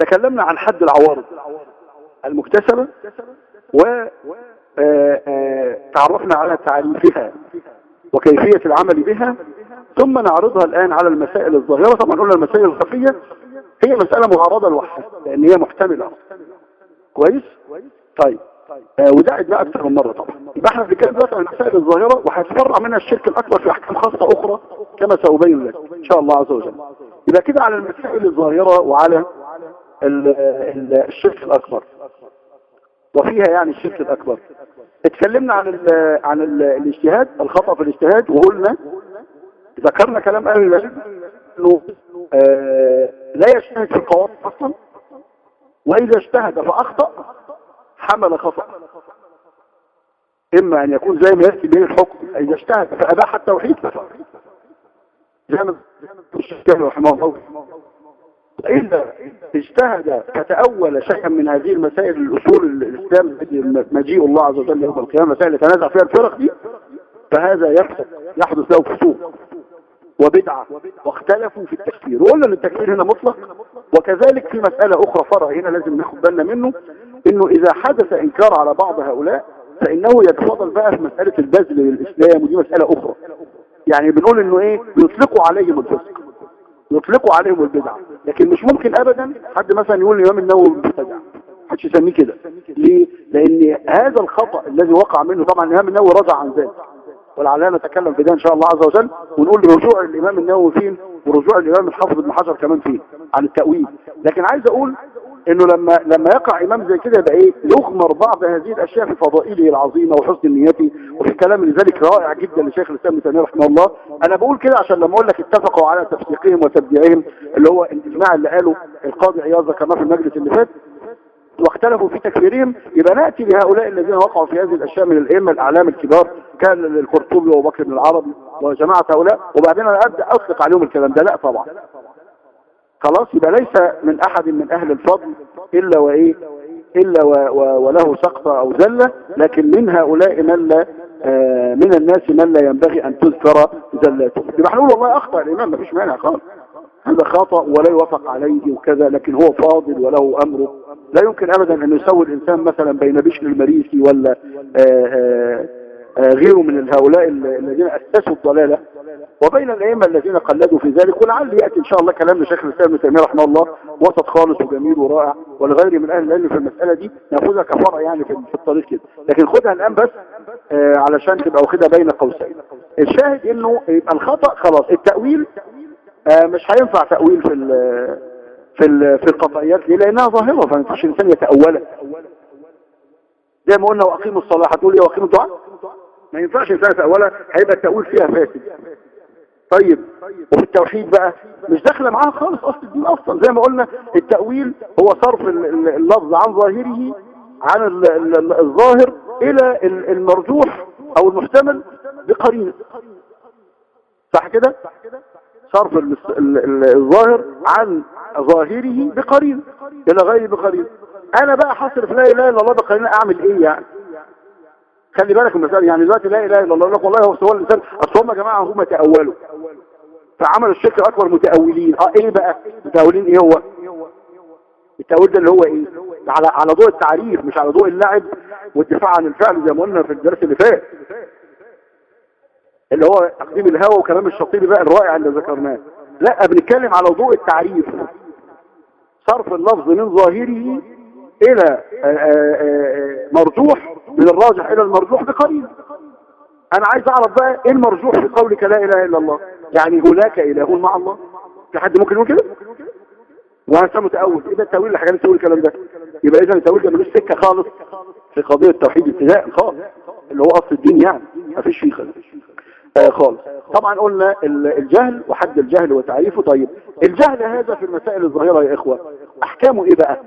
تكلمنا عن حد العوارض المكتسبة وتعرفنا على تعريفها وكيفية العمل بها. ثم نعرضها الآن على المسائل الظاهرة. طبعا قلنا المسائل الخفية هي مسألة معرضة لوحدها لأن هي محتملة. كويس؟ طيب. آه وده بقى أكثر من مرة طبعا. يبقى إحنا بنتكلم دلوقتي عن المسائل الظاهرة وهيتفرع منها الشرك الأكبر في أحكام خاصة أخرى كما سأبين لك إن شاء الله عز وجل. يبقى كده على المسائل الظاهرة وعلى الشرك الأكبر. وفيها يعني الشرك الأكبر. اتكلمنا عن ال عن ال الاجتهاد الخطأ في الاجتهاد وقلنا ذكرنا كلام أهل العلم إنه آه لا يجتهد في القواعد أصلا وإذا اجتهد فأخطأ حمل خطأ. إما أن يكون زي ما يأتي به الحكم إذا اجتهد فأباح التوحيد. ففعل ما الشيخ رحمه الله. إذا اجتهد فتأول شيئا من هذه المسائل الأصول الإسلام مجيء الله عز وجل يوم القيامة مسائل يتنازع فيها الفرق دي فهذا يحدث يحدث له فسوق وبدعة واختلفوا في التكفير. وقلنا إن التكفير هنا مطلق وكذلك في مسألة أخرى فرع هنا لازم ناخد بالنا منه إنه إذا حدث إنكار على بعض هؤلاء فإنه يتفضل بقى في مسألة البذل للإسلام ودي مسألة أخرى. يعني بنقول إنه إيه؟ يطلقوا عليهم الفسق يطلقوا عليهم البدعة لكن مش ممكن ابدا حد مثلا يقول الإمام النووي مبتدع محدش يسميه كده. ليه؟ لأن هذا الخطأ الذي وقع منه طبعا الإمام النووي رجع عن ذلك. ولعلنا نتكلم في ده إن شاء الله عز وجل ونقول رجوع الإمام النووي فين ورجوع الإمام الحافظ ابن حجر كمان فين عن التأويل. لكن عايز أقول إنه لما لما يقع إمام زي كده يبقى إيه يغمر بعض هذه الأشياء في فضائله العظيمة وحسن نيته وفي كلام لذلك رائع جدا لشيخ الإسلام ابن تيمية رحمه الله. أنا بقول كده عشان لما أقول لك اتفقوا على تفسيقهم وتبديعهم اللي هو الإجماع اللي قاله القاضي عياض ذكرناه في المجلس اللي فات واختلفوا في تكفيرهم يبقى نأتي لهؤلاء الذين وقعوا في هذه الأشياء من الأئمة الأعلام الكبار كان القرطبي وأبو بكر بن العربي وجماعة هؤلاء وبعدين أنا أبدأ اطلق عليهم الكلام ده. لا طبعا. خلاص يبقى ليس من أحد من أهل الفضل إلا وإيه؟ إلا و و وله سقطة أو زلة لكن من هؤلاء من لا آه من الناس من لا ينبغي أن تذكر زلاته يبقى هنقول والله أخطأ الإمام مفيش مانع خالص. هذا خطأ ولا يوافق عليه وكذا لكن هو فاضل وله أمره. لا يمكن ابدا أن يسوي الإنسان مثلا بين بشر المريسي ولا آآ آآ غيره من هؤلاء الذين أسسوا الضلالة. وبين الأئمة الذين قلدوا في ذلك ولعل يأتي إن شاء الله كلام لشيخ الإسلام ابن تيمية رحمه الله وسط خالص وجميل ورائع ولغيره من أهل العلم في المسألة دي نأخذها كفرع يعني في الطريق كده. لكن خدها الآن بس آه علشان تبقى واخدها بين قوسين. الشاهد إنه يبقى الخطأ خلاص التأويل آه مش هينفع تأويل في في في القطعيات ليه لأنها ظاهرة فما ينفعش الانسان يتأولها. زي ما قلنا وأقيموا الصلاة هتقول إيه وأقيموا الدعاء؟ ما ينفعش الانسان يتاولها هيبقى التأويل فيها فاسد. طيب وفي التوحيد بقى مش داخلة معاها خالص أصل الدين أصلا. زي ما قلنا التأويل هو صرف اللفظ عن ظاهره عن الظاهر إلى المرجوح أو المحتمل بقرينه صح كده؟ صرف الظاهر عن ظاهره بقرينه إلى غير بقرينه أنا بقى حصرف لا إله إلا الله بقرينه أعمل إيه يعني؟ خلي بالك المسألة. يعني دلوقتي لا إله إلا الله. والله هو سوى الإنسان. أصل هم يا جماعة هم تأولوا. فعملوا الشرك الاكبر متأولين. آه إيه بقى؟ متأولين إيه هو؟ التأويل ده اللي هو إيه؟ على على ضوء التعريف مش على ضوء اللعب والدفاع عن الفعل زي ما قلنا في الدرس اللي فات. اللي هو تقديم الهوى وكلام الشطيبي بقى الرائع اللي ذكرناه. لا بنتكلم على ضوء التعريف. صرف اللفظ من ظاهره إلى مرجوح من الراجح إلى المرجوح بقرينه أنا عايز أعرف بقى إيه المرجوح في قولك لا إله إلا الله؟ يعني هناك اله مع الله؟ في حد ممكن يقول كده؟ وأنا متأول. إيه ده التأويل؟ اللي حاجة تقول الكلام ده. يبقى اذا التأويل ده ملوش سكة خالص في قضية التوحيد ابتداء خالص اللي هو أصل الدين يعني. مفيش فيه خالص. آه خالص. طبعا قلنا الجهل وحد الجهل وتعريفه. طيب الجهل هذا في المسائل الظاهرة يا إخوة أحكامه إيه بقى؟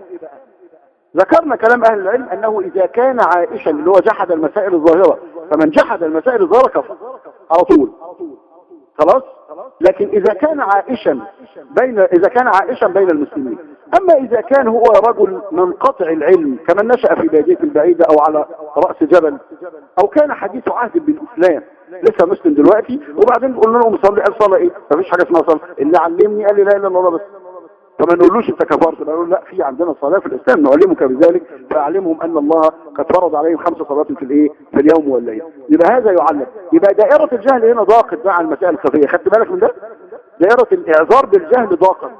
ذكرنا كلام أهل العلم أنه إذا كان عائشا اللي هو جحد المسائل الظاهرة فمن جحد المسائل الظاهرة كفر. على طول. خلاص؟ لكن إذا كان عائشا بين إذا كان عائشا بين المسلمين. أما إذا كان هو رجل منقطع العلم كمن نشأ في بادية بعيدة أو على رأس جبل أو كان حديث عهد بالاسلام لسه مسلم دلوقتي وبعدين قلنا له مصلي قال صلاه إيه؟ مفيش حاجة اسمها صلاه اللي علمني قال لي لا إله إلا الله بس. فما نقولوش انت كفرت نقول لا في عندنا صلاة في الإسلام. نعلمك بذلك فأعلمهم أن الله قد فرض عليهم خمس صلوات في الإيه؟ في اليوم والليل. يبقى هذا يعلم. يبقى دائرة الجهل هنا ضاقت على المسائل الخفية. خدت بالك من ده؟ دائرة الإعذار بالجهل ضاقت.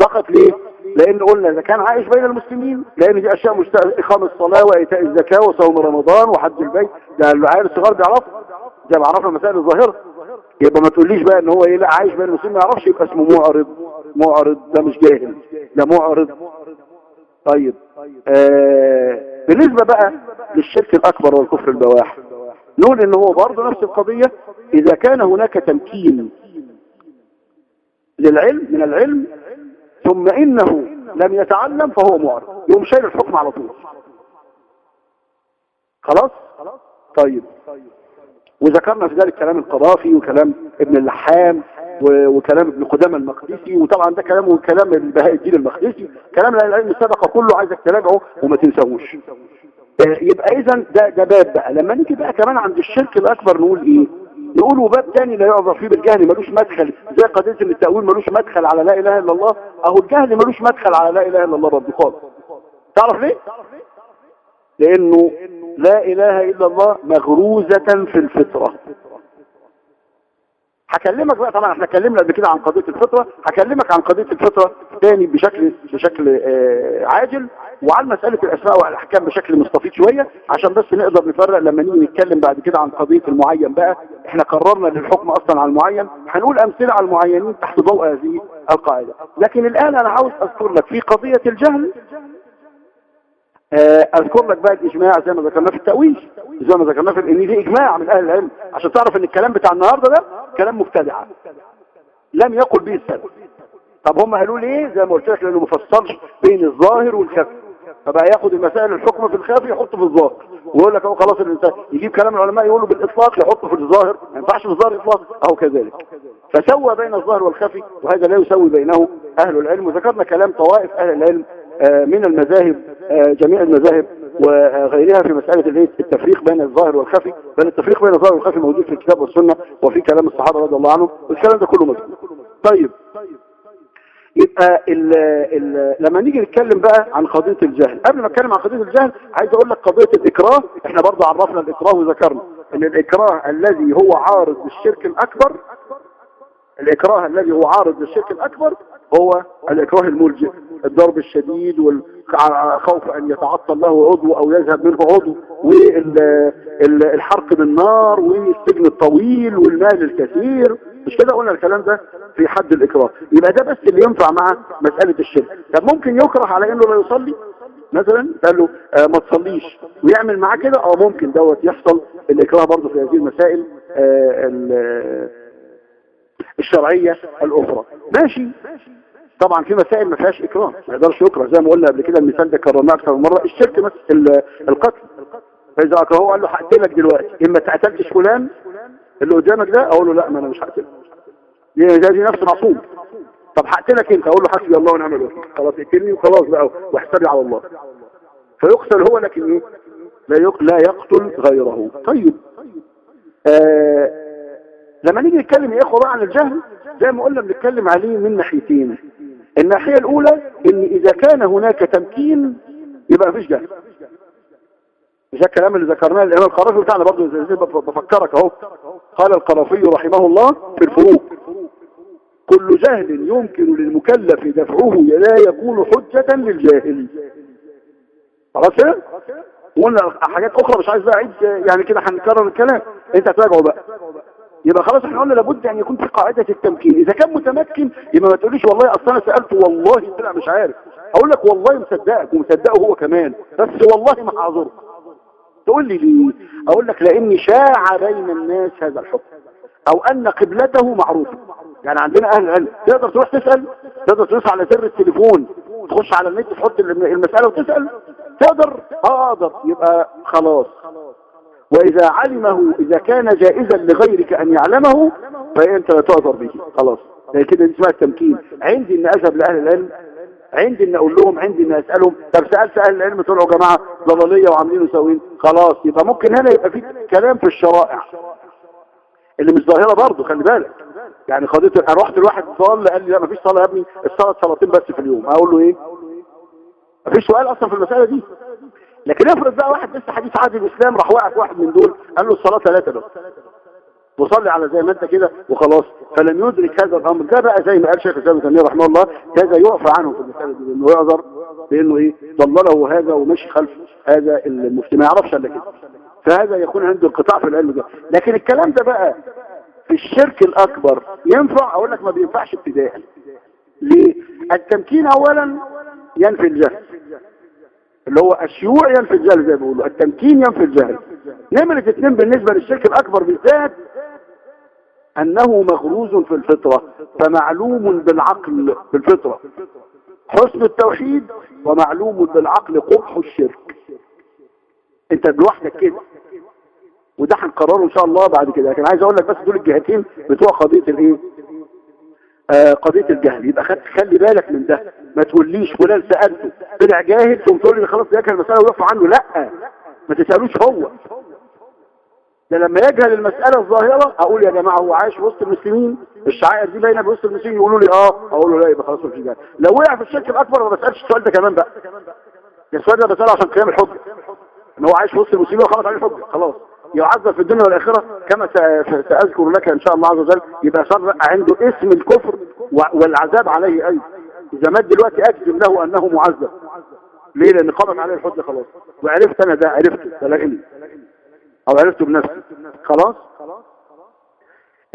ضاقت ليه؟ لأن قلنا إذا كان عايش بين المسلمين لأن دي أشياء مشتاقه إقامة الصلاة وإيتاء الزكاة وصوم رمضان وحج البيت. ده العيال الصغار بيعرفوا ده بيعرفنا المسائل الظاهرة. يبقى ما تقوليش بقى إن هو إيه لا عايش بين المسلمين ما يعرفش يبقى اسمه معرض. معرض ده مش جاهل ده معرض. طيب آه بالنسبة بقى للشرك الأكبر والكفر البواح نقول إن هو برضه نفس القضية إذا كان هناك تمكين للعلم من العلم ثم إنه لم يتعلم فهو معرض يقوم شايل الحكم على طول. خلاص؟ طيب. وذكرنا في ذلك كلام القرافي وكلام ابن اللحام وكلام ابن قدامى المقدسي وطبعا ده كلام وكلام البهاء الدين المقدسي كلام العلم السابق كله عايزك تراجعه وما تنساهوش. آه، يبقى اذا ده ده باب بقى. لما نيجي بقى كمان عند الشرك الأكبر نقول إيه؟ نقول باب تاني لا يعذر فيه بالجهل ملوش مدخل. زي قضية إن التأويل ملوش مدخل على لا إله إلا الله أهو الجهل ملوش مدخل على لا إله إلا الله برضه خالص. تعرف ليه؟ لأنه لا إله إلا الله مغروزة في الفطرة. هكلمك بقى طبعا إحنا اتكلمنا قبل كده عن قضية الفطرة. هكلمك عن قضية الفطرة تاني بشكل بشكل آه عاجل وعن مسألة الأسماء والأحكام بشكل مستفيض شوية عشان بس نقدر نفرق لما نيجي نتكلم بعد كده عن قضية المعين بقى. إحنا قررنا للحكم أصلا على المعين هنقول أمثلة على المعينين تحت ضوء هذه القاعدة. لكن الآن أنا عاوز أذكر لك في قضية الجهل أذكر لك بقى الإجماع زي ما ذكرناه في التأويل زي ما ذكرناه في إن دي إجماع من أهل العلم عشان تعرف إن الكلام بتاع النهارده ده كلام مبتدع. لم يقل به السلف طب هم قالوا ليه؟ زي ما قلت لك لأنه مفصلش بين الظاهر والخفي. فبقى ياخد المسائل الحكم في الخفي يحطه في الظاهر. ويقول لك أهو خلاص الإنسان يجيب كلام العلماء يقولوا بالإطلاق يحطه في الظاهر. ما ينفعش في الظاهر اطلاق أهو كذلك. فسوى بين الظاهر والخفي وهذا لا يسوي بينه أهل العلم. وذكرنا كلام طوائف أهل العلم آه، من المذاهب آه، جميع المذاهب وغيرها في مسألة التفريق بين الظاهر والخفي. بل التفريق بين الظاهر والخفي موجود في الكتاب والسنة وفي كلام الصحابة رضي الله عنهم. والكلام ده كله مذكور طيب. يبقى ال ال لما نيجي نتكلم بقى عن قضية الجهل. قبل ما اتكلم عن قضية الجهل عايز أقول لك قضية الإكراه. إحنا برضه عرفنا الإكراه وذكرنا. إن الإكراه الذي هو عارض للشرك الأكبر الإكراه الذي هو عارض للشرك الأكبر هو الاكراه الملجئ الضرب الشديد والخوف أن يتعطل له عضو أو يذهب منه عضو والحرق بالنار والسجن الطويل والمال الكثير. مش كده قلنا الكلام ده في حد الإكراه؟ يبقى ده بس اللي ينفع مع مسألة الشرك. طب ممكن يكره على إنه لا يصلي؟ مثلا قال له آه ما تصليش. ويعمل معاه كده؟ آه ممكن دوت يحصل. الإكراه برضه في هذه المسائل آه الشرعية الأخرى. ماشي. طبعا في مسائل ما فيهاش اكراه ما يقدرش يكره. زي ما قلنا قبل كده المثال ده كررناه أكثر من مرة. الشرك مثل القتل. فإذا اكرهه قال له هقتلك دلوقتي. إما تقتلتش فلان اللي قدامك ده؟ أقول له لا ما أنا مش هقتلك دي دي نفس معصوم طب هقتلك أنت؟ أقول له حسبي الله ونعم الوكيل. خلاص اقتلني وخلاص بقى واحسبي على الله. فيقتل هو لكن لا لا يقتل غيره. طيب. آه لما نيجي نتكلم يا إخوة بقى عن الجهل زي ما قلنا بنتكلم عليه من ناحيتين. الناحية الأولى إن إذا كان هناك تمكين يبقى مفيش جهل. مش الكلام اللي ذكرناه الإمام القرافي بتاعنا برضه بفكرك أهو. قال القرافي رحمه الله في الفروق كل جهل يمكن للمكلف دفعه لا يكون حجة للجاهل. خلاص كده؟ قلنا حاجات أخرى مش عايز بقى أعيد يعني كده هنكرر الكلام. أنت تراجعه بقى. يبقى خلاص إحنا قلنا لابد أن يكون في قاعدة التمكين. إذا كان متمكن يبقى ما تقوليش والله أصل أنا سألته والله طلع مش عارف. أقول لك والله مصدقك ومصدقه هو كمان. بس والله ما هعذرك تقول لي ليه؟ أقول لك لاني شاع بين الناس هذا الحكم. أو أن قبلته معروفة. يعني عندنا أهل العلم. تقدر تروح تسأل؟ تقدر تروح على سر التليفون. تخش على النت تحط المسألة وتسأل. تقدر؟ أقدر يبقى خلاص. وإذا علمه إذا كان جائزا لغيرك أن يعلمه فإنت لا تقدر به. خلاص. كده دي اسمها التمكين عندي إن أذهب لأهل العلم عندي إن أقول لهم عندي إن أسألهم. طب سألت أهل العلم طلعوا جماعة ضلالية وعاملين وساويين خلاص. يبقى ممكن هنا يبقى في كلام في الشرائع. اللي مش ظاهرة برضه خلي بالك. يعني قضيه أنا رحت لواحد صلى قال لي لا مفيش صلاة يا ابني الصلاه صلاتين بس في اليوم. أقول له إيه؟ مفيش سؤال أصلا في المسألة دي. لكن افرض بقى واحد لسه حديث عهد الإسلام راح واقف واحد من دول قال له الصلاة ثلاثة بس وصلي على زي ما انت كده وخلاص. فلم يدرك هذا الأمر. ده بقى زي ما قال شيخ الإسلام تيمية رحمه الله هذا يعفى عنه في المسألة دي يعذر لأنه إيه؟ ضلله هذا ومشي خلف هذا المفتي. ما يعرفش إلا كده. فهذا يكون عنده انقطاع في العلم ده. لكن الكلام ده بقى في الشرك الأكبر ينفع؟ أقول لك ما بينفعش ابتداء. ليه؟ التمكين اولا ينفي الجهل. اللي هو الشيوع ينفي الجهل زي ما بيقولوا التمكين ينفي الجهل. نمرة اثنين بالنسبة للشرك الأكبر بالذات أنه مغروز في الفطرة فمعلوم بالعقل في الفطرة. حسن التوحيد ومعلوم بالعقل قبح الشرك. أنت لوحدك كده. وده هنقرره إن شاء الله بعد كده. لكن عايز أقول لك بس دول الجهتين بتوع قضية الإيه؟ آه قضية الجهل. يبقى خد خلي بالك من ده. ما تقوليش فلان سألته. طلع جاهل ثم تقول لي خلاص ياكل المسألة ويقف عنه. لا. ما تسألوش هو. ده لما يجهل المسألة الظاهرة أقول يا جماعة هو عايش وسط المسلمين؟ الشعائر دي باينة بوسط المسلمين؟ يقولوا لي آه. أقول له لا يبقى خلاص مفيش جهل. لو وقع في الشرك الأكبر ما بسألش السؤال ده كمان بقى. السؤال ده بسأله عشان قيام الحجة. إن هو عايش وسط المسلمين وخلاص عليه الحجة. خلاص. يعذب في الدنيا والآخرة كما سأذكر لك إن شاء الله عز وجل. يبقى صار عنده اسم الكفر والعذاب عليه أيضا. إذا مات دلوقتي أجزم له أنه معذب. ليه؟ لأن قامت عليه الحجة خلاص. وعرفت أنا ده عرفته تلاقيني. أو عرفته بنفسي. خلاص؟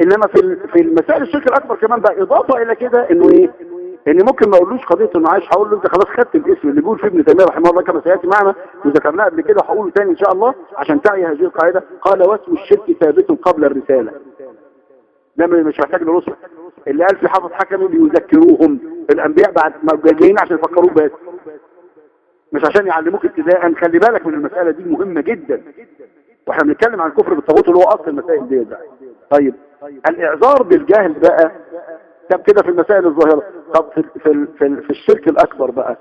إنما في في المسائل الشرك الأكبر كمان بقى إضافة إلى كده إنه إيه؟ ان ممكن ما أقولوش قضية انه عايش هقول له أنت خلاص خدت الاسم اللي بيقول في ابن تيمية رحمه الله كما سيأتي معنا وذكرناه قبل كده هقوله تاني إن شاء الله عشان تعي هذه القاعدة. قال واسم الشرك ثابت قبل الرسالة. ده مش محتاج لرسل اللي قال في حافظ حكمي بيذكروهم. الأنبياء بعد ما جايين عشان يفكروه بس. مش عشان يعلموك ابتداء خلي بالك من المسألة دي مهمة جدا. وإحنا بنتكلم عن الكفر بالطاغوت اللي هو أصل المسائل دي ده طيب. الإعذار بالجهل بقى. طب كده في المسائل الظاهرة. طب في, في, في, في الشرك الأكبر بقى.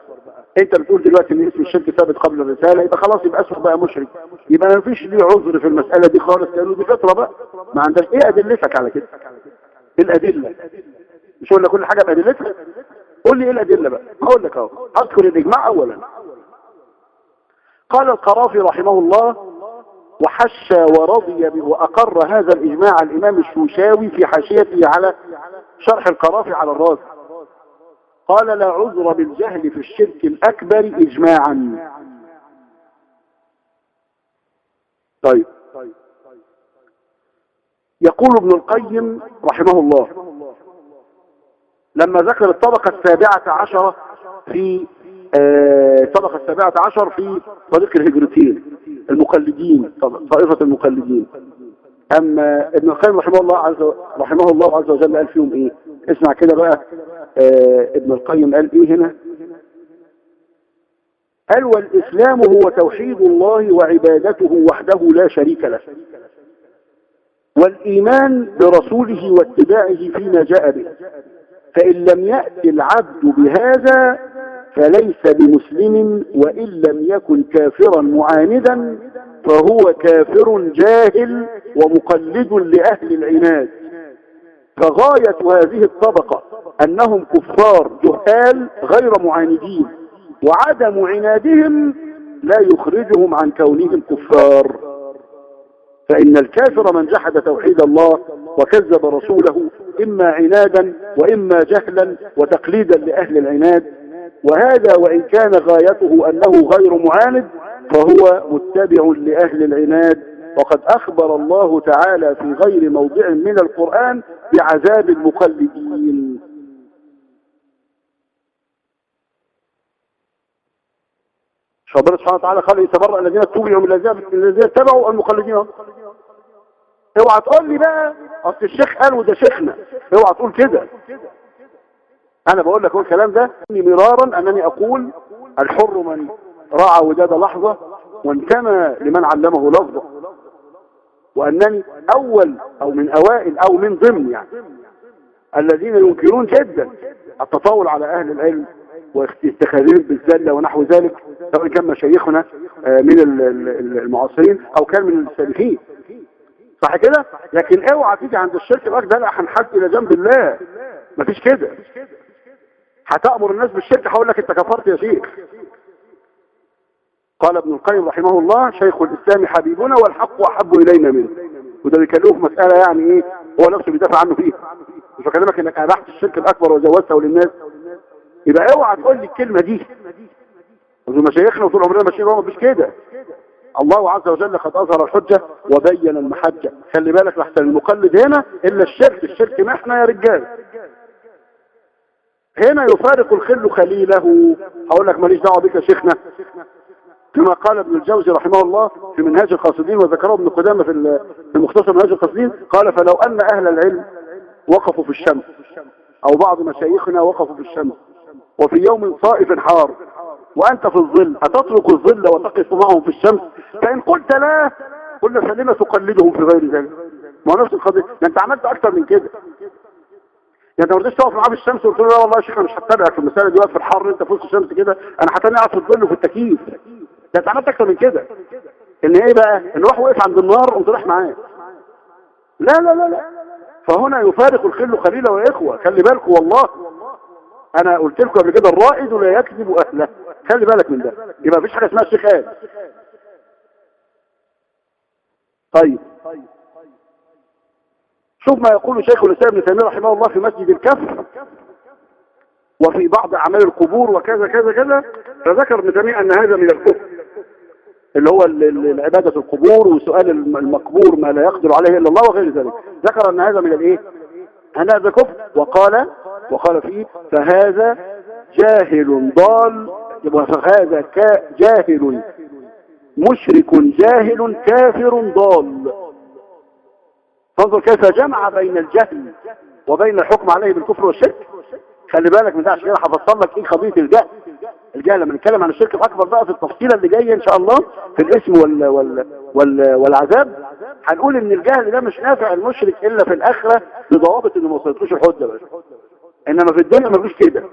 أنت بتقول دلوقتي إن اسم الشرك ثابت قبل الرسالة يبقى خلاص يبقى اسمه بقى مشرك. يبقى ما فيش ليه عذر في المسألة دي خالص لأنه دي فطرة بقى. ما عندك إيه أدلتك على كده؟ إيه الأدلة؟ مش قلنا كل حاجة بأدلتها؟ قول لي إيه الأدلة بقى. أقول لك أهو. أذكر الإجماع اولا. قال القرافي رحمه الله وحش ورضي وأقر هذا الإجماع الإمام الشوشاوي في حاشيته على شرح القرافي على الراس قال لا عذر بالجهل في الشرك الأكبر إجماعا. طيب. يقول ابن القيم رحمه الله لما ذكر الطبقة السابعة عشرة في الطبقة آه، السابعة عشر في طريق الهجرتين المقلدين طائفة المقلدين. أما ابن القيم رحمه الله عز رحمه الله عز وجل قال فيهم إيه؟ اسمع كده بقى. ابن القيم قال إيه هنا؟ قال والإسلام هو توحيد الله وعبادته وحده لا شريك له. والإيمان برسوله واتباعه فيما جاء به. فإن لم يأتي العبد بهذا فليس بمسلم وإن لم يكن كافرا معاندا فهو كافر جاهل ومقلد لأهل العناد. فغاية هذه الطبقة أنهم كفار جهال غير معاندين وعدم عنادهم لا يخرجهم عن كونهم كفار. فإن الكافر من جحد توحيد الله وكذب رسوله إما عنادا وإما جهلا وتقليدا لأهل العناد. وهذا وإن كان غايته أنه غير معاند فهو متبع لأهل العناد. وقد أخبر الله تعالى في غير موضع من القرآن بعذاب المقلدين. ربنا سبحانه وتعالى قال يتبرأ الذين اتبعوا من الذين اتبعوا المقلدين اوعى تقول لي بقى اصل الشيخ قال وده شيخنا. اوعى تقول كده. أنا بقول لك الكلام ده مرارا انني أقول الحر من راعى وداد لحظة وانتمى لمن علمه لفظة. وانني اول أو من اوائل أو من ضمن يعني الذين ينكرون جدا التطاول على أهل العلم واستخاذهم بالزلة ونحو ذلك سواء كان مشايخنا آه، من المعاصرين أو كان من السالفين صح كده؟ لكن اوعى تيجي عند الشرك الاكبر ده لا هنحد إلى جنب الله. مفيش كده. هتأمر الناس بالشرك؟ هقول لك انت كفرت يا شيخ. قال ابن القيم رحمه الله شيخ الإسلام حبيبنا والحق أحب إلينا منه. وده بيكلمه في مسألة يعني إيه؟ هو نفسه بيدافع عنه فيه مش بكلمك إنك ابحت الشرك الأكبر وجوزته للناس. يبقى اوعى تقول لي الكلمة دي. مشايخنا وطول عمرنا ماشيين ما مفيش كده. الله عز وجل قد أظهر الحجة وبين المحجة. خلي بالك لحسن المقلد هنا إلا الشرك. الشرك محنة يا رجال. هنا يفارق الخل خليله. هقول لك ماليش دعوة بك يا شيخنا. كما قال ابن الجوزي رحمه الله في منهاج القاصدين وذكره ابن قدامة في مختصر منهاج القاصدين قال فلو أن أهل العلم وقفوا في الشمس أو بعض مشايخنا وقفوا في الشمس وفي يوم صائف حار. وأنت في الظل أتترك الظل وتقف معهم في الشمس؟ فإن قلت لا قلنا فلما تقلدهم في غير ذلك. ما هو نفس القضية. أنت عملت أكثر من كده. يعني ما رضيتش تقف معاه في الشمس وقلت له لا والله يا شيخ أنا مش هتابعك في المسألة دي واقف في الحر أنت في وسط الشمس كده. أنا هتاني قاعد في الظل وفي التكييف. ده أنت عملت أكتر من كده. إن إيه بقى؟ إن واحد وقف عند النار قمت رايح معاه. لا لا لا لا. فهنا يفارق الخل خليله وإخوة. خلي بالكم والله. أنا قلت لكم قبل كده الرائد لا يكذب أهله. خلي بالك من ده. يبقى مفيش حاجة اسمها الشيخ قال طيب. شوف ما يقول شيخ الإسلام ابن تيمية رحمه الله في مسجد الكف وفي بعض أعمال القبور وكذا كذا كذا. فذكر ابن تيمية أن هذا من الكفر اللي هو العبادة القبور وسؤال المقبور ما لا يقدر عليه إلا الله وغير ذلك. ذكر أن هذا من الإيه؟ أن هذا كفر. وقال وقال فيه فهذا جاهل ضال. فهذا جاهل. مشرك جاهل كافر ضال. فانظر كيف جمع بين الجهل وبين الحكم عليه بالكفر والشرك. خلي بالك من ده عشان هفصل لك إيه قضية الجهل. الجهل لما نتكلم عن الشرك الأكبر بقى في التفصيله اللي جاية إن شاء الله في الاسم وال وال وال والعذاب. هنقول إن الجهل ده مش نافع المشرك إلا في الآخرة بضوابط إنه ما وصلتلوش الحجة بس. إنما في الدنيا ما فيش كده.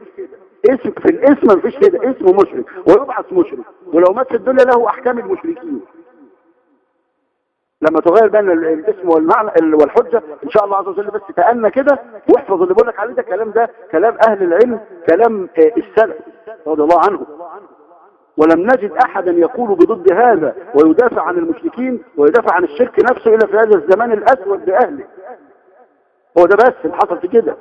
اسم في الاسم ما فيش كده. اسمه مشرك ويبعث مشرك. ولو مات في الدنيا له أحكام المشركين. لما تغير بين الاسم والمعنى والحجة إن شاء الله عز وجل بس تأنى كده واحفظ اللي بقول لك عليه ده كلام ده كلام أهل العلم كلام آه، السلف رضي الله عنه ولم نجد أحدا يقول بضد هذا ويدافع عن المشركين ويدافع عن الشرك نفسه إلا في هذا الزمان الأسود بأهله. هو ده بس اللي حصل في كده.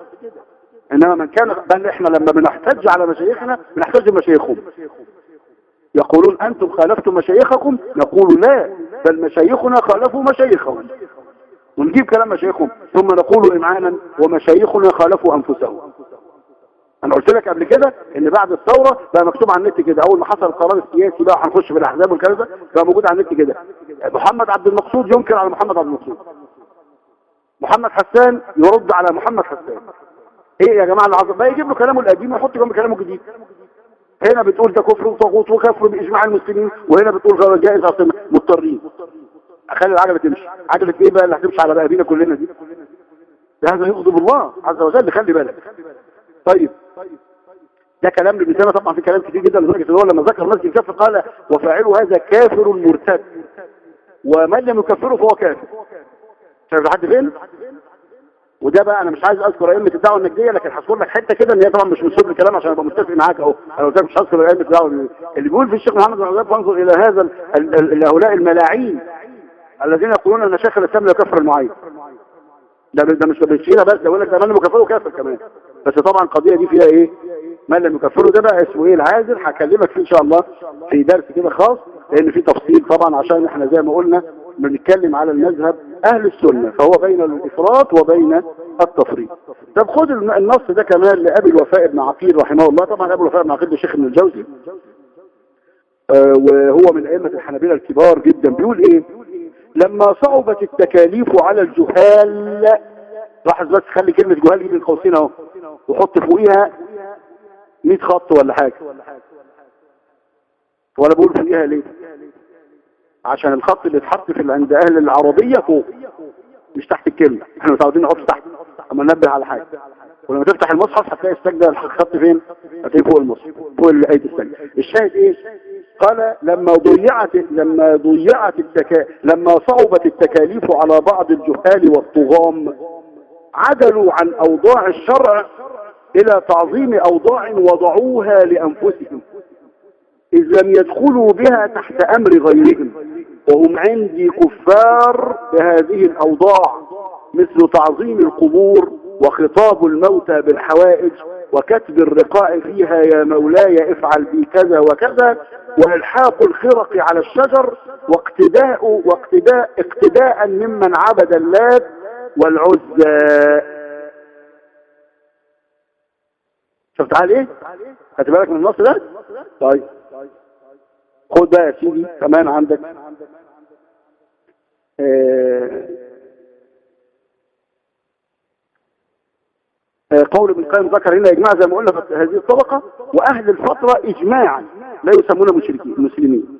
إنما من كان بل إحنا لما بنحتج على مشايخنا بنحتج بمشايخهم. يقولون أنتم خالفتم مشايخكم؟ نقول لا بل مشايخنا خالفوا مشايخهم. ونجيب كلام مشايخهم. ثم نقول إمعانا ومشايخنا خالفوا أنفسهم. أنا قلت لك قبل كده إن بعد الثورة بقى مكتوب على النت كده. أول ما حصل القرار السياسي بقى هنخش في الأحزاب والكلام ده بقى موجود على النت كده. محمد عبد المقصود ينكر على محمد عبد المقصود. محمد حسان يرد على محمد حسان. إيه يا جماعة العظيم؟ بقى يجيب له كلامه القديم ويحط جنب كلامه الجديد. هنا بتقول ده كفر وطاغوت وكفر بإجماع المسلمين وهنا بتقول جائز أصلا مضطرين. أخلي العجلة تمشي. عجلة إيه بقى اللي هتمشي على رقابينا كلنا دي؟ ده هذا يغضب الله عز وجل خلي بالك. طيب. ده كلام ابن تيميه طبعا في كلام كتير جدا لدرجة إن هو لما ذكر مسجد الكفر قال وفاعله هذا كافر مرتد. ومن لم يكفره فهو كافر. شايف لحد فين؟ وده بقى أنا مش عايز اذكر ائمه الدعوه النجدية لكن هذكر لك حتة كده ان هي طبعا مش من صدر الكلام عشان ابقى متفق معاك اهو. أنا قلت لك مش هذكر ائمه الدعوه اللي بيقول في الشيخ محمد بن عبد فانظر إلى هذا هؤلاء الملاعين الذين يقولون أن شيخ الإسلام لا يكفر المعين. ده ده مش بيشيلها بس ده يقول لك ده من مكفره كافر كمان. بس طبعا القضية دي فيها إيه؟ من لم يكفره. ده بقى اسمه إيه العازل؟ هكلمك فيه إن شاء الله في درس كده خاص لأن في تفصيل طبعا عشان إحنا زي ما قلنا بنتكلم على المذهب أهل السنة فهو بين الإفراط وبين التفريط. طب خد النص ده كمان لأبي الوفاء بن عقيل رحمه الله. طبعا أبي الوفاء بن عقيل ده شيخ ابن الجوزي. آه وهو من أئمة الحنابلة الكبار جدا. بيقول إيه؟ لما صعبت التكاليف على الجهال لاحظ بس خلي كلمة جهال دي بين قوسين أهو وحط فوقيها 100 خط ولا حاجة. ولا بقول فيها ليه؟ عشان الخط اللي اتحط في عند أهل العربية فوق. مش تحت الكلمة. إحنا متعودين نحط تحت. أما ننبه على حاجة. ولما تفتح المصحف هتلاقي السجدة الخط فين؟ هتلاقي فوق المصحف. فوق آية السجدة. الشاهد إيه قال لما ضيعت لما ضيعت التكا لما صعبت التكاليف على بعض الجهال والطغام عدلوا عن أوضاع الشرع إلى تعظيم أوضاع وضعوها لأنفسهم. إذ لم يدخلوا بها تحت أمر غيرهم. وهم عندي كفار بهذه الأوضاع مثل تعظيم القبور وخطاب الموتى بالحوائج وكتب الرقاء فيها يا مولاي افعل بي كذا وكذا والحاق الخرق على الشجر واقتداء واقتداء اقتداء ممن عبد اللات والعزى. شفت على إيه خدت بالك من النص ده؟ طيب. خد بقى يا سيدي كمان عندك. آه آه، قول ابن القيم ذكر هنا اجماع زي ما قلنا في هذه الطبقة وأهل الفترة اجماعا لا يسمون مشركين مسلمين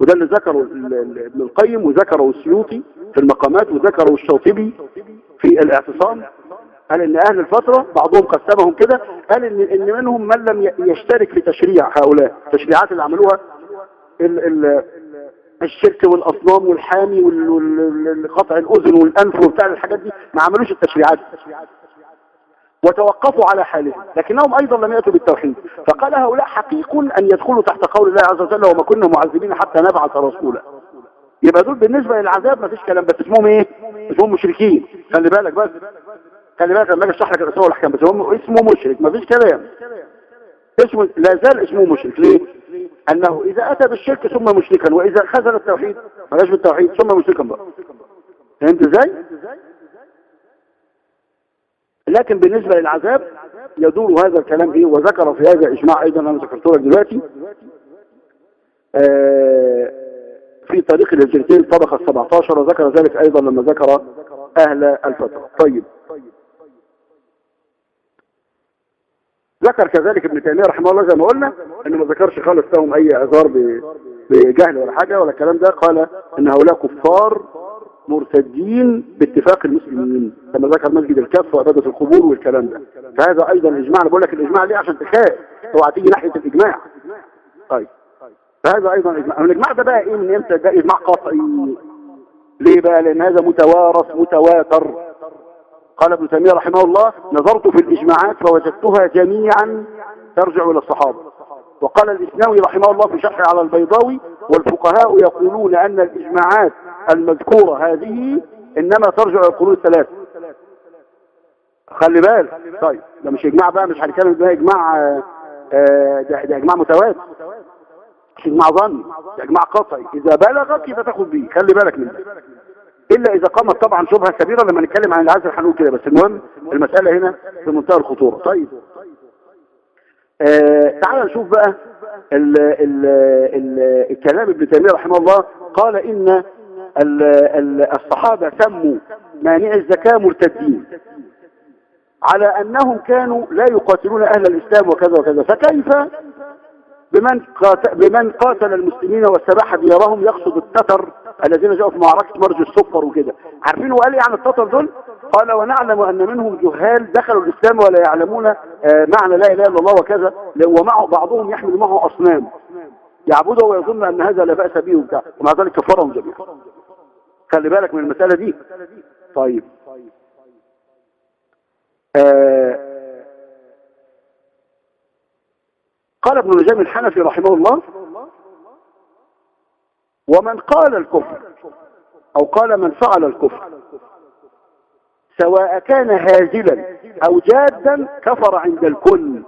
وده اللي ذكره ابن القيم وذكره السيوطي في المقامات وذكره الشاطبي في الاعتصام. قال إن أهل الفترة بعضهم قسمهم كده قال ان, إن منهم من لم يشترك في تشريع هؤلاء التشريعات اللي عملوها ال ال الشرك والأصنام والحامي وقطع الأذن والأنف وبتاع الحاجات دي ما عملوش التشريعات. وتوقفوا على حالهم لكنهم أيضا لم يأتوا بالتوحيد. فقال هؤلاء حقيق أن يدخلوا تحت قول الله عز وجل وما كنا معذبين حتى نبعث رسولا. يبقى دول بالنسبة للعذاب ما فيش كلام بس اسمهم إيه؟ اسمهم مشركين. خلي بالك بس خلي بالك لما أجي أشرح لك الاسماء والاحكام بس اسمه مشرك ما فيش كلام. اسمه لا زال اسمه مشرك. ليه؟ أنه إذا أتى بالشرك ثم مشركا وإذا خزن التوحيد ملاش بالتوحيد ثم مشركا بقى. فهمت إزاي؟ لكن بالنسبة للعذاب يدور هذا الكلام إيه؟ وذكر في هذا إجماع أيضا أنا ذكرته لك دلوقتي. آه، في طريق الهجرتين طبقة 17 وذكر ذلك أيضا لما ذكر أهل الفترة. طيب. ذكر كذلك ابن تيمية رحمه الله زي ما قلنا إنه ما ذكرش خالص لهم أي إعذار بجهل ولا حاجة ولا الكلام ده. قال إن هؤلاء كفار مرتدين باتفاق المسلمين كما ذكر مسجد الكف وعبادة القبور والكلام ده. فهذا أيضا إجماع أنا بقول لك الإجماع ليه؟ عشان تخاف. اوعى تيجي ناحية الإجماع. طيب. فهذا أيضا إجماع. الإجماع ده بقى إيه؟ من إمتى؟ ده إجماع قطعي. ليه بقى؟ لأن هذا متوارث متواتر. قال ابن تيمية رحمه الله نظرت في الإجماعات فوجدتها جميعا ترجع إلى الصحابة. وقال الإسناوي رحمه الله في شرح على البيضاوي والفقهاء يقولون أن الإجماعات المذكورة هذه إنما ترجع إلى القرون الثلاث. خلي بالك طيب ده مش إجماع بقى مش هنتكلم ده إجماع آه، ده, ده إجماع متواتر. مش إجماع ظني ده إجماع قطعي. إذا بلغك يبقى تاخد بيه. خلي بالك منه إلا إذا قامت طبعا شبهة كبيرة لما نتكلم عن العزل هنقول كده بس المهم المسألة هنا في منتهى الخطورة. طيب. آه تعال نشوف بقى ال ال ال الكلام ابن تيمية رحمه الله. قال إن الصحابة سموا مانع الزكاة مرتدين على أنهم كانوا لا يقاتلون أهل الإسلام وكذا وكذا. فكيف بمن قاتل, بمن قاتل المسلمين واستباح ديارهم يقصد التتر الذين جاءوا في معركة مرج السفر وكده. عارفين هو قال إيه عن التتر دول؟ قال ونعلم أن منهم جهال دخلوا الإسلام ولا يعلمون آه، معنى لا إله إلا الله وكذا. ومعه بعضهم يحمل معه أصنام. يعبده ويظن أن هذا لا بأس به وبتاع. ومع ذلك كفرهم جميعا. خلي بالك من المسألة دي. طيب. آه قال ابن نجام الحنفي رحمه الله ومن قال الكفر أو قال من فعل الكفر سواء كان هازلا أو جادا كفر عند الكل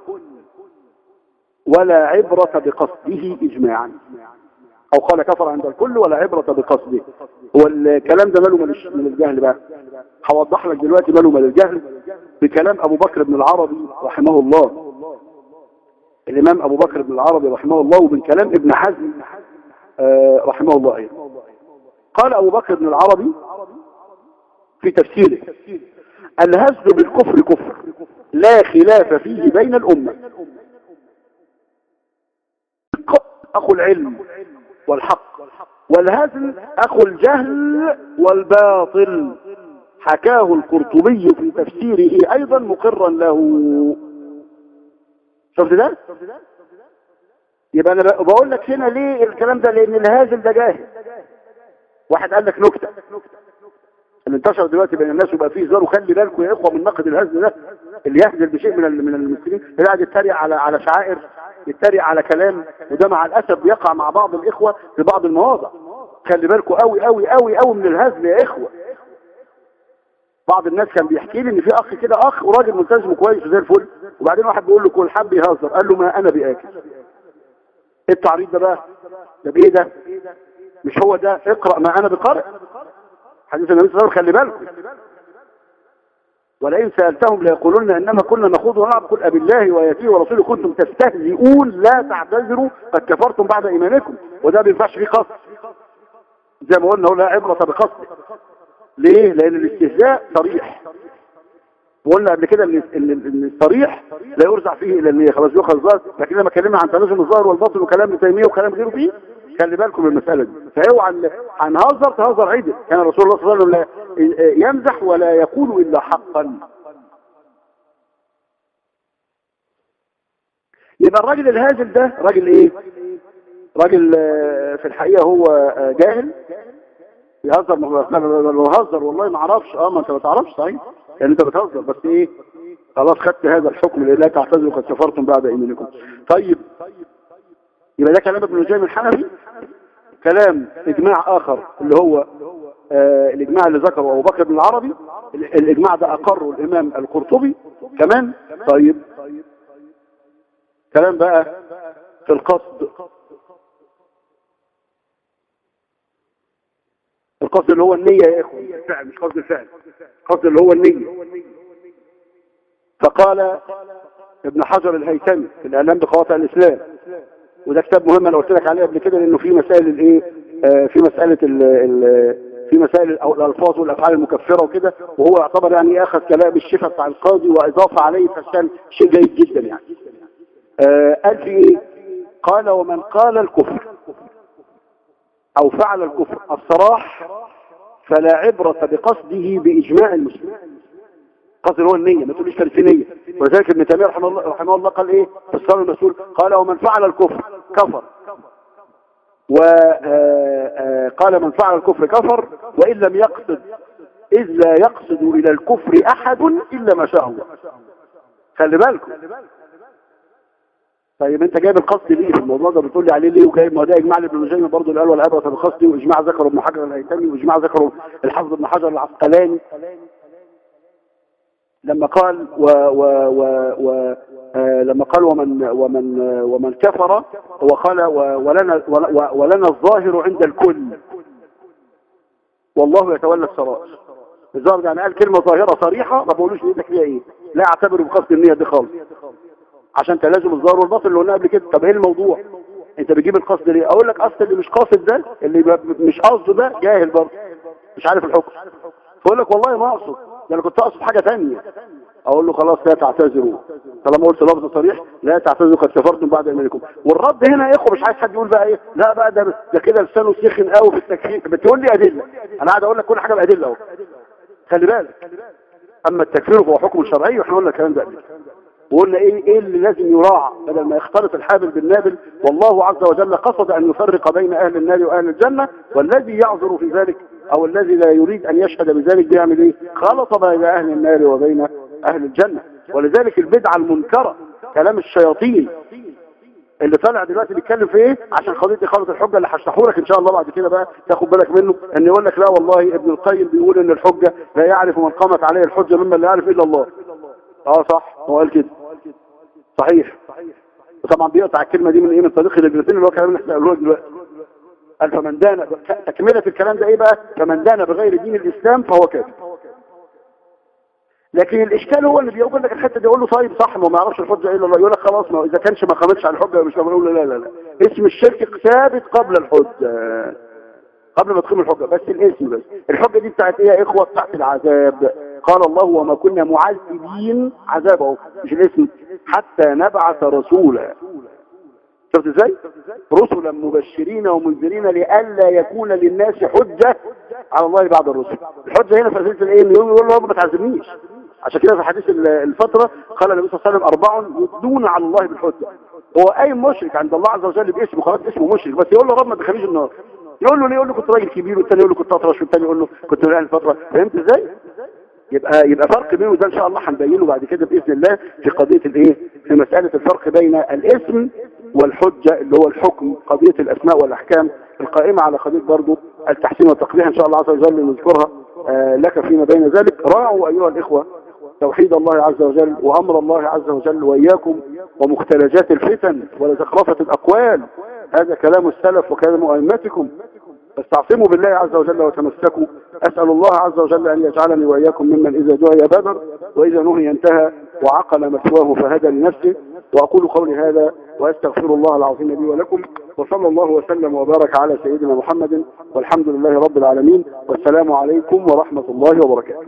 ولا عبرة بقصده اجماعا. أو قال كفر عند الكل ولا عبرة بقصده. هو الكلام ده ماله من الجهل بقى؟ هوضح لك دلوقتي ماله من الجهل بكلام أبو بكر بن العربي رحمه الله. الإمام أبو بكر بن العربي رحمه الله ومن كلام ابن حزم. رحمه الله. أيضا قال أبو بكر بن العربي في تفسيره الهزل بالكفر كفر لا خلاف فيه بين الأمة. أخو العلم والحق والهزل أخو الجهل والباطل. حكاه القرطبي في تفسيره أيضا مقرا له. شفت ده؟ يبقى أنا بقول لك هنا ليه الكلام ده؟ لأن الهازل ده جاهل. واحد قال لك نكتة. اللي انتشر دلوقتي بين الناس وبقى فيه هزار وخلي بالكم يا إخوة من نقد الهزل ده اللي يهزل بشيء من من المسلمين. اللي قاعد يتريق على على شعائر يتريق على كلام وده مع الأسف بيقع مع بعض الإخوة في بعض المواضع. خلي بالكم قوي قوي قوي قوي من الهزل يا إخوة. بعض الناس كان بيحكي لي إن في أخ كده أخ وراجل ملتزم كويس وزي الفل. وبعدين واحد بيقول له كل حب يهزر. قال له ما أنا بآكل. إيه التعريض ده بقى. ده بإيه ده؟ مش هو ده؟ اقرأ ما أنا بقرأ. حديث النبي صلى الله عليه وسلم خلي بالكم. ولئن سألتهم ليقولون إنما كنا نخوض ونلعب. قل أبي الله وآياته ورسوله كنتم تستهزئون. لا تعتذروا قد كفرتم بعد إيمانكم. وده ما بينفعش فيه قصد زي ما قلنا هو لا عبرة بقصد. ليه؟ لأن الاستهزاء صريح. وقلنا قبل كده إن الصريح لا يرجع فيه إلى النيه خلاص يؤخذ ظاهر لكن لما اتكلمنا عن تنازل الظاهر والباطل وكلام ابن تيمية وكلام غيره فيه خلي بالكم من المسألة دي. فاوعى هنهزر تهزر عدل. كان رسول الله صلى الله عليه وسلم يمزح ولا يقول إلا حقا. يبقى الراجل الهازل ده راجل إيه؟ راجل في الحقيقة هو جاهل. يهزر لو هزر والله ما أعرفش. آه ما انت ما تعرفش صحيح. يعني انت بتهزر بس إيه؟ خلاص خدت هذا الحكم لا تعتذروا قد كفرتم بعد إيمانكم. طيب يبقى ده كلام ابن الجيم الحنفي؟ كلام إجماع آخر اللي هو آه الإجماع اللي ذكره أبو بكر بن العربي الإجماع ده اقره الإمام القرطبي كمان؟ طيب. كلام بقى في القصد القصد اللي هو النية يا إخوة الفعل مش قصد الفعل. القصد اللي هو النية. فقال ابن حجر الهيثمي في الإعلام بقواطع الإسلام وده كتاب مهم أنا قلت لك عليه قبل كده لأنه في مسائل الإيه؟ آه في مسألة ال ال في مسائل الألفاظ والأفعال المكفرة وكده وهو يعتبر يعني آخذ كلام الشفا بتاع القاضي واضاف عليه فكان شيء جيد جدا يعني. قال في إيه قال ومن قال الكفر. أو فعل الكفر الصراح فلا عبرة بقصده بإجماع المسلمين. قصد هو النية ما تقوليش نية. ولذلك ابن تيمية رحمه الله, رحمه الله قال في الصلاة المسؤول. قال ومن فعل الكفر كفر. وقال من فعل الكفر كفر وإن لم يقصد إذ لا يقصد إلى الكفر أحد إلا ما شاء الله. خلي بالكم. طيب انت جايب القصد ليه في الموضوع ده؟ بتقول لي عليه ليه؟ وجايب ما ده إجماع لابن الجيم برضه اللي قال عبره بالقصد وإجماع ذكره ابن حجر الهيثمي وإجماع ذكره الحافظ ابن حجر العسقلاني. لما قال و و و و آه لما قال ومن ومن ومن كفر هو قال ولنا ولنا الظاهر عند الكل. والله يتولى السرائر الظاهر يعني قال كلمة ظاهرة صريحة ما بقولوش نيتك فيها إيه؟ لا اعتبره بقصد النية دي خالص. عشان تلازم الظاهر والباطل اللي قلنا قبل كده. طب إيه الموضوع؟ أنت بتجيب القصد ليه؟ أقول لك أصل اللي مش قاصد ده اللي مش قصده ده جاهل برضه مش عارف الحكم. فاقول لك والله ما أقصد ده أنا كنت أقصد حاجة ثانية أقول له خلاص لا تعتذروا. طالما قلت لفظ صريح لا تعتذروا قد كفرتم بعد ايمانكم والرد هنا يا اخو مش عايز حد يقول بقى إيه لا بقى ده ده كده لسانه سخن قوي في التكفير بتقول لي أدلة. أنا قاعد أقول لك كل حاجة بأدلة أهو. خلي بالك. أما التكفير فهو حكم شرعي وإحنا قلنا الكلام ده قبل وقلنا إيه إيه اللي لازم يراعى؟ بدل ما يختلط الحابل بالنابل والله عز وجل قصد أن يفرق بين أهل النار وأهل الجنة والذي يعذر في ذلك أو الذي لا يريد أن يشهد بذلك بيعمل إيه؟ خلط بين أهل النار وبين أهل الجنة. ولذلك البدعة المنكرة كلام الشياطين اللي طالع دلوقتي بيتكلم في إيه؟ عشان قضية اقامه الحجة اللي هشرحه لك إن شاء الله بعد كده بقى تاخد بالك منه إن يقول لك لا والله ابن القيم بيقول إن الحجة لا يعرف من قامت عليه الحجة ممن لا يعرف إلا الله. آه صح هو قال كده. صحيح. وطبعا بيقطع الكلمة دي من إيه؟ من طريق الاثنين اللي هو اللي إحنا قالوه دلوقتي. قال فمن دان تكملة الكلام ده إيه بقى؟ فمن دان بغير دين الإسلام فهو كافر. لكن الإشكال هو اللي بيقول لك الحتة دي يقول له طيب صح ما يعرفش الحجة إلا الله. يقول لك خلاص ما إذا كانش ما قامتش على الحجة مش له لا لا لا. اسم الشرك ثابت قبل الحجة. قبل ما تقيم الحجة بس الاسم بس. الحجة دي بتاعت إيه يا إخوة؟ بتاعت العذاب. قال الله وما كنا معذبين عذابه. مش الاسم. حتى نبعث رسولا. شفت إزاي؟ رسلا مبشرين ومنذرين لئلا يكون للناس حجة على الله بعد الرسل. الحجة هنا في أسئلة الإيه؟ اللي يقول له ما تعزمنيش عشان كده في حديث الفترة قال النبي صلى الله عليه وسلم أربع يدون على الله بالحجة. هو أي مشرك عند الله عز وجل باسمه خلاص اسمه مشرك. بس يقول له رب ما تخليش النار. يقول له ليه؟ يقول له كنت راجل كبير والثاني يقول له كنت أطرش والثاني يقول له كنت من الفترة. فهمت إزاي؟ يبقى يبقى فرق بينه ده إن شاء الله هنبينه بعد كده بإذن الله في قضية الإيه؟ في مسألة الفرق بين الاسم والحجة اللي هو الحكم قضية الأسماء والأحكام. القائمة على قضية برضه التحسين والتقبيح إن شاء الله عز وجل نذكرها آه لك فيما بين ذلك. راعوا أيها الإخوة توحيد الله عز وجل وأمر الله عز وجل وإياكم ومختلجات الفتن ولزخرفة الأقوال. هذا كلام السلف وكلام أئمتكم. فاستعصموا بالله عز وجل وتمسكوا. أسأل الله عز وجل أن يجعلني وإياكم ممن إذا دعي بدر وإذا نهي انتهى وعقل مثواه فهدى لنفسه. وأقول قولي هذا وأستغفر الله العظيم لي ولكم. وصلى الله وسلم وبارك على سيدنا محمد. والحمد لله رب العالمين. والسلام عليكم ورحمة الله وبركاته.